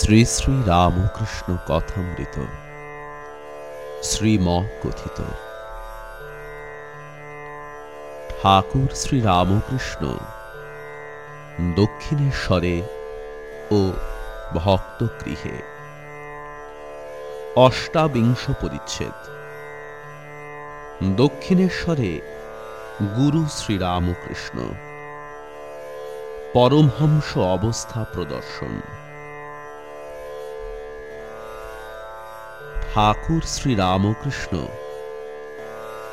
শ্রী শ্রী রামকৃষ্ণ কথামৃত। শ্রীম কথিত ঠাকুর শ্রী রামকৃষ্ণ দক্ষিণেশ্বরে ও ভক্তগৃহে। অষ্টাবিংশ পরিচ্ছেদ দক্ষিণেশ্বরে গুরু শ্রীরামকৃষ্ণ পরমহংস অবস্থা প্রদর্শন। ঠাকুর শ্রীরামকৃষ্ণ।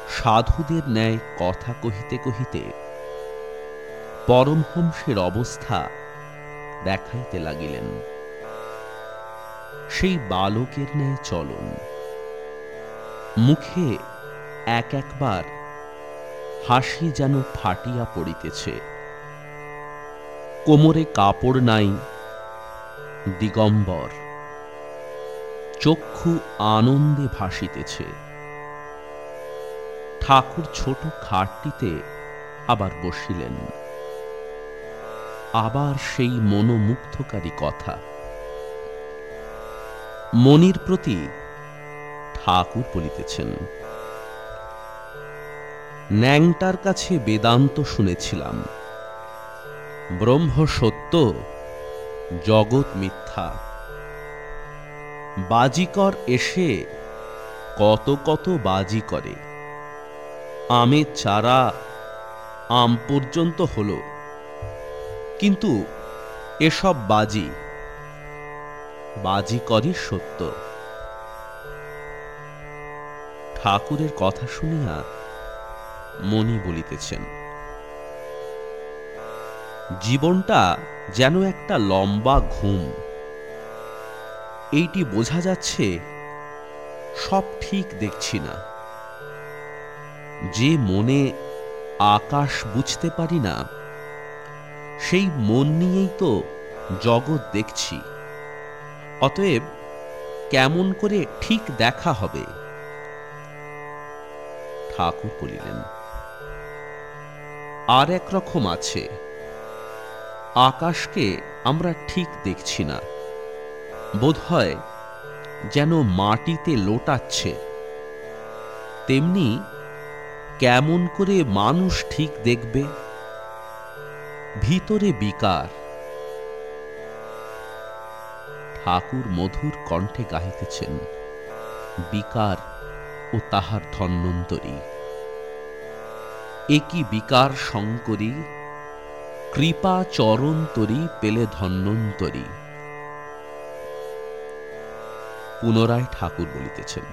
সাধুদের ন্যায় কথা কহিতে কহিতে পরমহংসের অবস্থা দেখাইতে লাগিলেন। সেই বালকের ন্যায় চলন। মুখে এক একবার হাসি যেন ফাটিয়া পড়িতেছে। কোমরে কাপড় নাই দিগম্বর। চক্ষু আনন্দে ভাসিতেছে। ঠাকুর ছোট খাটটিতে আবার বসিলেন। আবার সেই মনোমুগ্ধকারী কথা। মনির প্রতি ঠাকুর বলিতেছেন, ন্যাংটার কাছে বেদান্ত শুনেছিলাম। ব্রহ্ম সত্য, জগৎ মিথ্যা। বাজিকর এসে কত কত বাজি করে। আমের চারা, আম পর্যন্ত হলো। কিন্তু এসব বাজি বাজি করে সত্য। ঠাকুরের কথা শুনিয়া মনি বলিতেছেন, জীবনটা যেন একটা লম্বা ঘুম। এইটি বোঝা যাচ্ছে, সব ঠিক দেখছি না। যে মনে আকাশ বুঝতে পারি না, সেই মন নিয়েই তো জগৎ দেখছি। অতএব কেমন করে ঠিক দেখা হবে? ঠাকুর বলিলেন, আর এক রকম আছে। আকাশকে আমরা ঠিক দেখছি না। বোধ হয় যেন মাটিতে লোটাচ্ছে। তেমনি কেমন করে মানুষ ঠিক দেখবে? ভিতরে বিকার। ঠাকুর মধুর কণ্ঠে গাহিতেছেন, বিকার ও তাহার ধন্বন্তরী। একই বিকার শঙ্করী? কৃপা চরণতরী পেলে ধন্বন্তরী। পুনরায় ঠাকুর বলিতেছেন,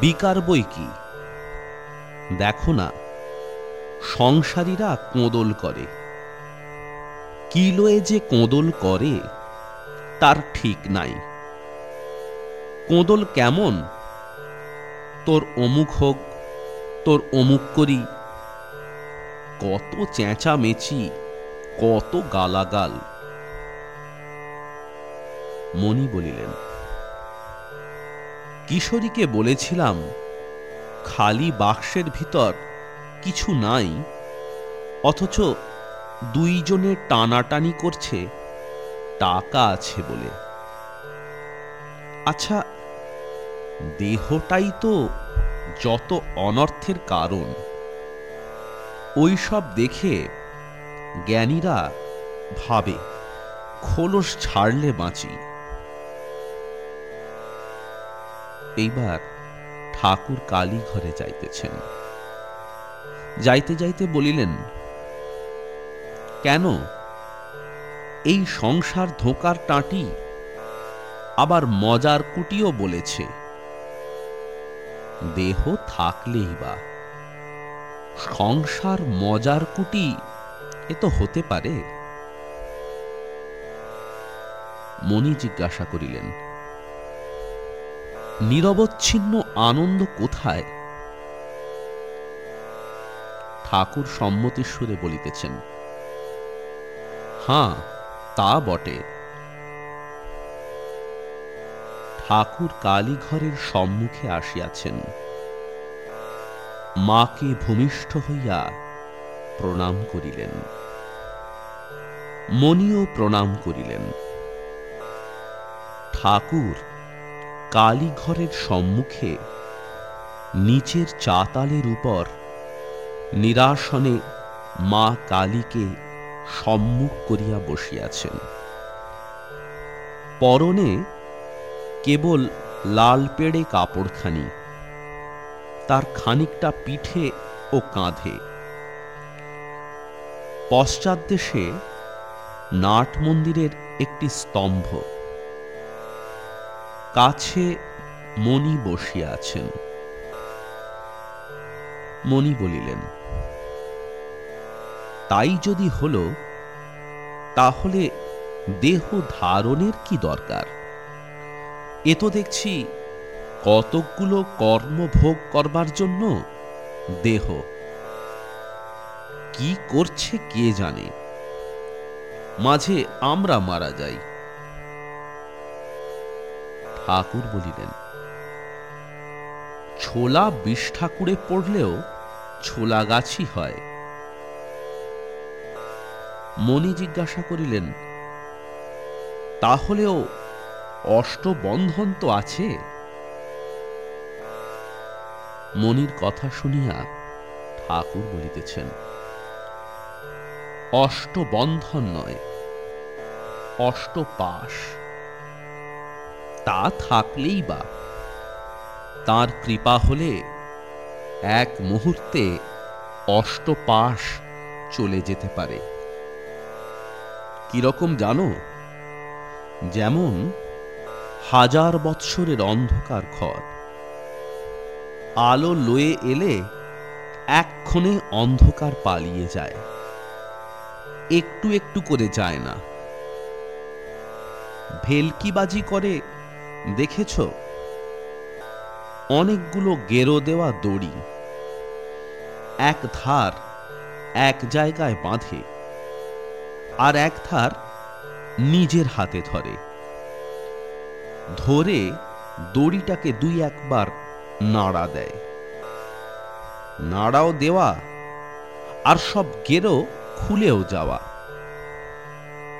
বিকার বই কি? দেখো না, সংসারীরা কোঁদল করে। কিলোয়ে যে কোঁদল করে, তার ঠিক নাই। কোঁদল কেমন? তোর অমুক হোক, তোর অমুক করি। কত চেঁচামেচি, কত গালাগাল। মণি বলিলেন, কিশোরীকে বলেছিলাম, খালি বাক্সের ভিতর কিছু নাই, অথচ দুইজনে টানাটানি করছে, টাকা আছে বলে। আচ্ছা দেহটাই তো যত অনর্থের কারণ। ওই সব দেখে জ্ঞানীরা ভাবে, খোলস ছাড়লে বাঁচি। এইবার ঠাকুর কালী ঘরে যাইতেছেন। যাইতে যাইতে বলিলেন, কেন? এই সংসার ধোকার টাঁটি আবার মজার কুটিও বলেছে। দেহ থাকলেই বা। সংসার মজার কুটি এ তো হতে পারে? মণি জিজ্ঞাসা করিলেন নিরবচ্ছিন্ন আনন্দ কোথায়? ঠাকুর সম্মতিস্বরে বলিতেছেন হাঁ তা বটে। ঠাকুর কালীঘরের সম্মুখে আসিয়াছেন। মাকে ভূমিষ্ঠ হইয়া প্রণাম করিলেন। মণিও প্রণাম করিলেন। ঠাকুর কালীঘরের সম্মুখে, নিচের চাতালের উপর, নিরাসনে মা কালীকে সম্মুখ করিয়া বসিয়াছেন। পরনে কেবল লাল পেড়ে কাপড়খানি, তার খানিকটা পিঠে ও কাঁধে। পশ্চাৎ দেশে নাট মন্দিরের একটি স্তম্ভ। কাছে মণি বসিয়া আছেন। মণি বলিলেন, তাই যদি হল, তাহলে দেহ ধারণের কি দরকার? এ তো দেখছি কতকগুলো কর্ম ভোগ করবার জন্য দেহ। কি করছে কে জানে? মাঝে আমরা মারা যাই। ঠাকুর বলিলেন, ছোলা বিষ ঠাকুরে পড়লেও ছোলা গাছই হয়। মণি জিজ্ঞাসা করিলেন, তাহলেও অষ্টবন্ধন তো আছে? মনির কথা শুনিয়া ঠাকুর বলিতেছেন, অষ্টবন্ধন নয়, অষ্টপাশ। তা থাকলেই বা। তার কৃপা হলে এক মুহূর্তে অষ্টপাশ চলে যেতে পারে। কীরকম জানো? যেমন হাজার বৎসরের অন্ধকার ঘর আলো লয়ে এলে এক্ষণে অন্ধকার পালিয়ে যায়। একটু একটু করে যায় না। ভেলকিবাজি করে দেখেছ? অনেকগুলো গেরো দেওয়া দড়ি এক ধার এক জায়গায় বাঁধে আর এক ধার নিজের হাতে ধরে। ধরে দড়িটাকে দুই একবার নাড়া দেয়। নাড়াও দেওয়া আর সব গেরো খুলেও যাওয়া।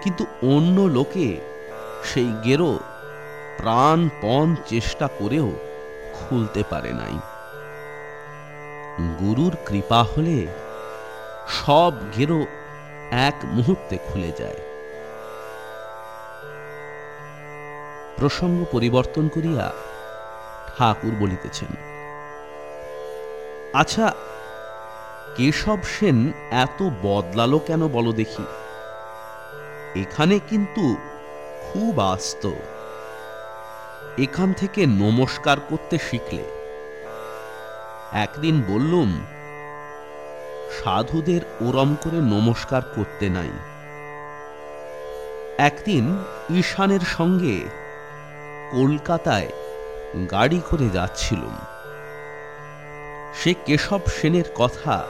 কিন্তু অন্য লোকে সেই গেরো প্রাণপণ চেষ্টা করেও খুলতে পারে নাই। গুরুর কৃপা হলে সব গেরো এক মুহূর্তে খুলে যায়। প্রসঙ্গ পরিবর্তন করিয়া ঠাকুর বলিতেছেন আচ্ছা কেশব সেন এত বদলালো কেন বলো দেখি। এখানে কিন্তু খুব আস্ত। এখান থেকে নমস্কার করতে শিখলে। একদিন বললুম, সাধুদের ওরম করে নমস্কার করতে নাই। একদিন ঈশানের সঙ্গে কলকাতায় গাড়ি করে যাচ্ছিলুম। সে কেশব সেনের কথা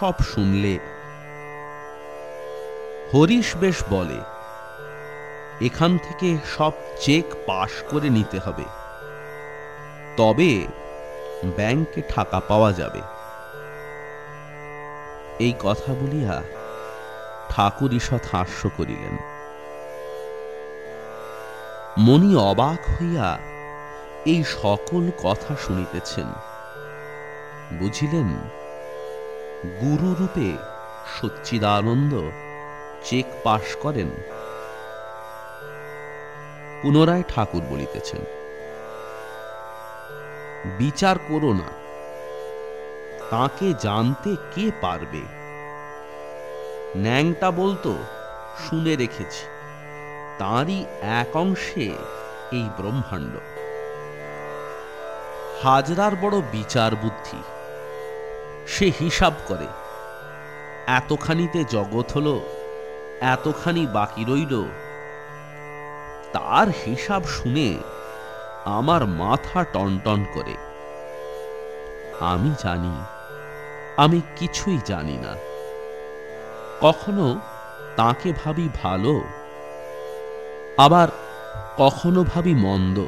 সব শুনলে। হরিশ বেশ বলে এখান থেকে সব চেক পাশ করে নিতে হবে। তবে ব্যাংকে টাকা পাওয়া যাবে। এই কথা বলিয়া ঠাকুর ঈষৎ হাস্য করিলেন। মনি অবাক হইয়া এই সকল কথা শুনিতেছেন। বুঝিলেন, গুরুরূপে সচ্চিদানন্দ চেক পাশ করেন। পুনরায় ঠাকুর বলিতেছেন। বিচার করো না। তাকে জানতে কে পারবে? ন্যাংটা বলতো, শুনে রেখেছি। তাঁরই এক অংশে এই ব্রহ্মাণ্ড। হাজরার বড় বিচার বুদ্ধি। সে হিসাব করে। এতখানিতে জগৎ হলো, এতখানি বাকি রইল তার হিসাব শুনে আমার মাথা টনটন করে। আমি জানি, আমি কিছুই জানি না। কখনো তাকে ভাবি ভালো, আবার কখনো ভাবি মন্দ।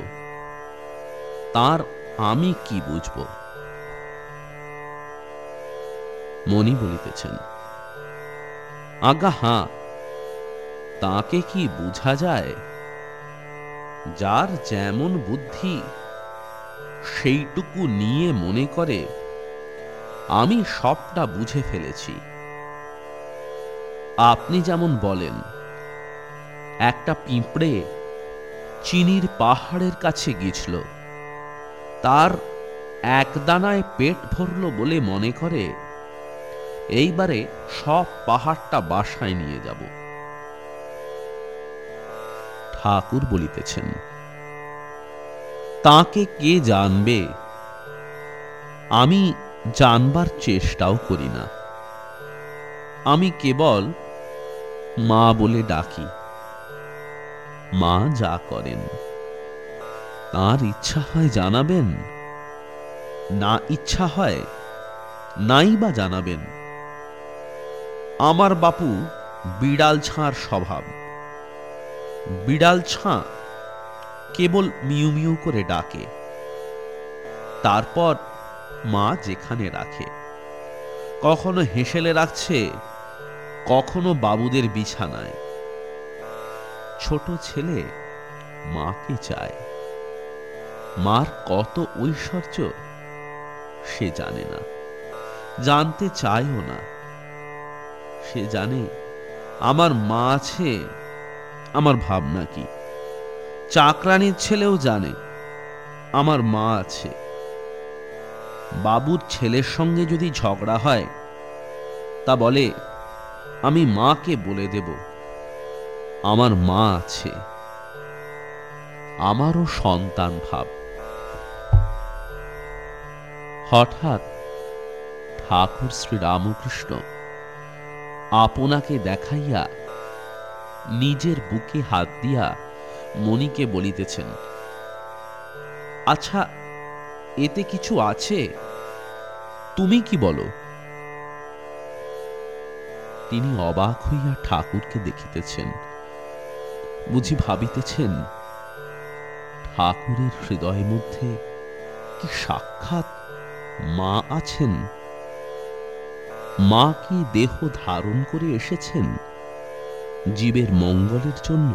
তার আমি কি বুঝব? মনি বলিতেছেন, আজ্ঞা, হাঁ, তাকে কি বুঝা যায়? যার যেমন বুদ্ধি, সেইটুকু নিয়ে মনে করে, আমি সবটা বুঝে ফেলেছি। আপনি যেমন বলেন, একটা পিঁপড়ে চিনির পাহাড়ের কাছে গিয়েছিল, তার এক দানায় পেট ভরল বলে মনে করে, এইবারে সব পাহাড়টা বাসায় নিয়ে যাব। ঠাকুর বলিতেছেন, তাকে কে জানবে? আমি জানবার চেষ্টাও করি না। আমি কেবল মা বলে ডাকি। মা যা করেন, তার ইচ্ছা হয় জানাবেন, না ইচ্ছা হয় নাই বা জানাবেন। আমার বাপু বিড়াল ছাঁর স্বভাব। বিড়াল ছাঁ কেবল মিউ মিউ করে ডাকে। তারপর মা যেখানে রাখে, কখনো হেসেলে রাখছে, কখনো বাবুদের বিছানায়। ছোট ছেলে মাকে চায়। মার কত ঐশ্বর্য সে জানে না, জানতে চায়ও না। সে জানে, আমার মা আছে আমার ভাবনা কি? চাকরানির ছেলেও জানে, আমার মা আছে। বাবুর ছেলের সঙ্গে যদি ঝগড়া হয়, তা বলে, আমি মাকে বলে দেব, আমার মা আছে। আমারও সন্তান ভাব। হঠাৎ ঠাকুর শ্রী রামকৃষ্ণ আপনাকে দেখাইয়া নিজের বুকে হাত দিয়া মণিকে বলিতেছেন আচ্ছা এতে কিছু আছে? তুমি কি বলো? তিনি অবাক হইয়া ঠাকুরকে দেখিতেছেন। বুঝি ভাবিতেছেন, ঠাকুরের হৃদয় মধ্যে কি সাক্ষাৎ মা আছেন? মা কি দেহ ধারণ করে এসেছেন? জীবের মঙ্গলের জন্য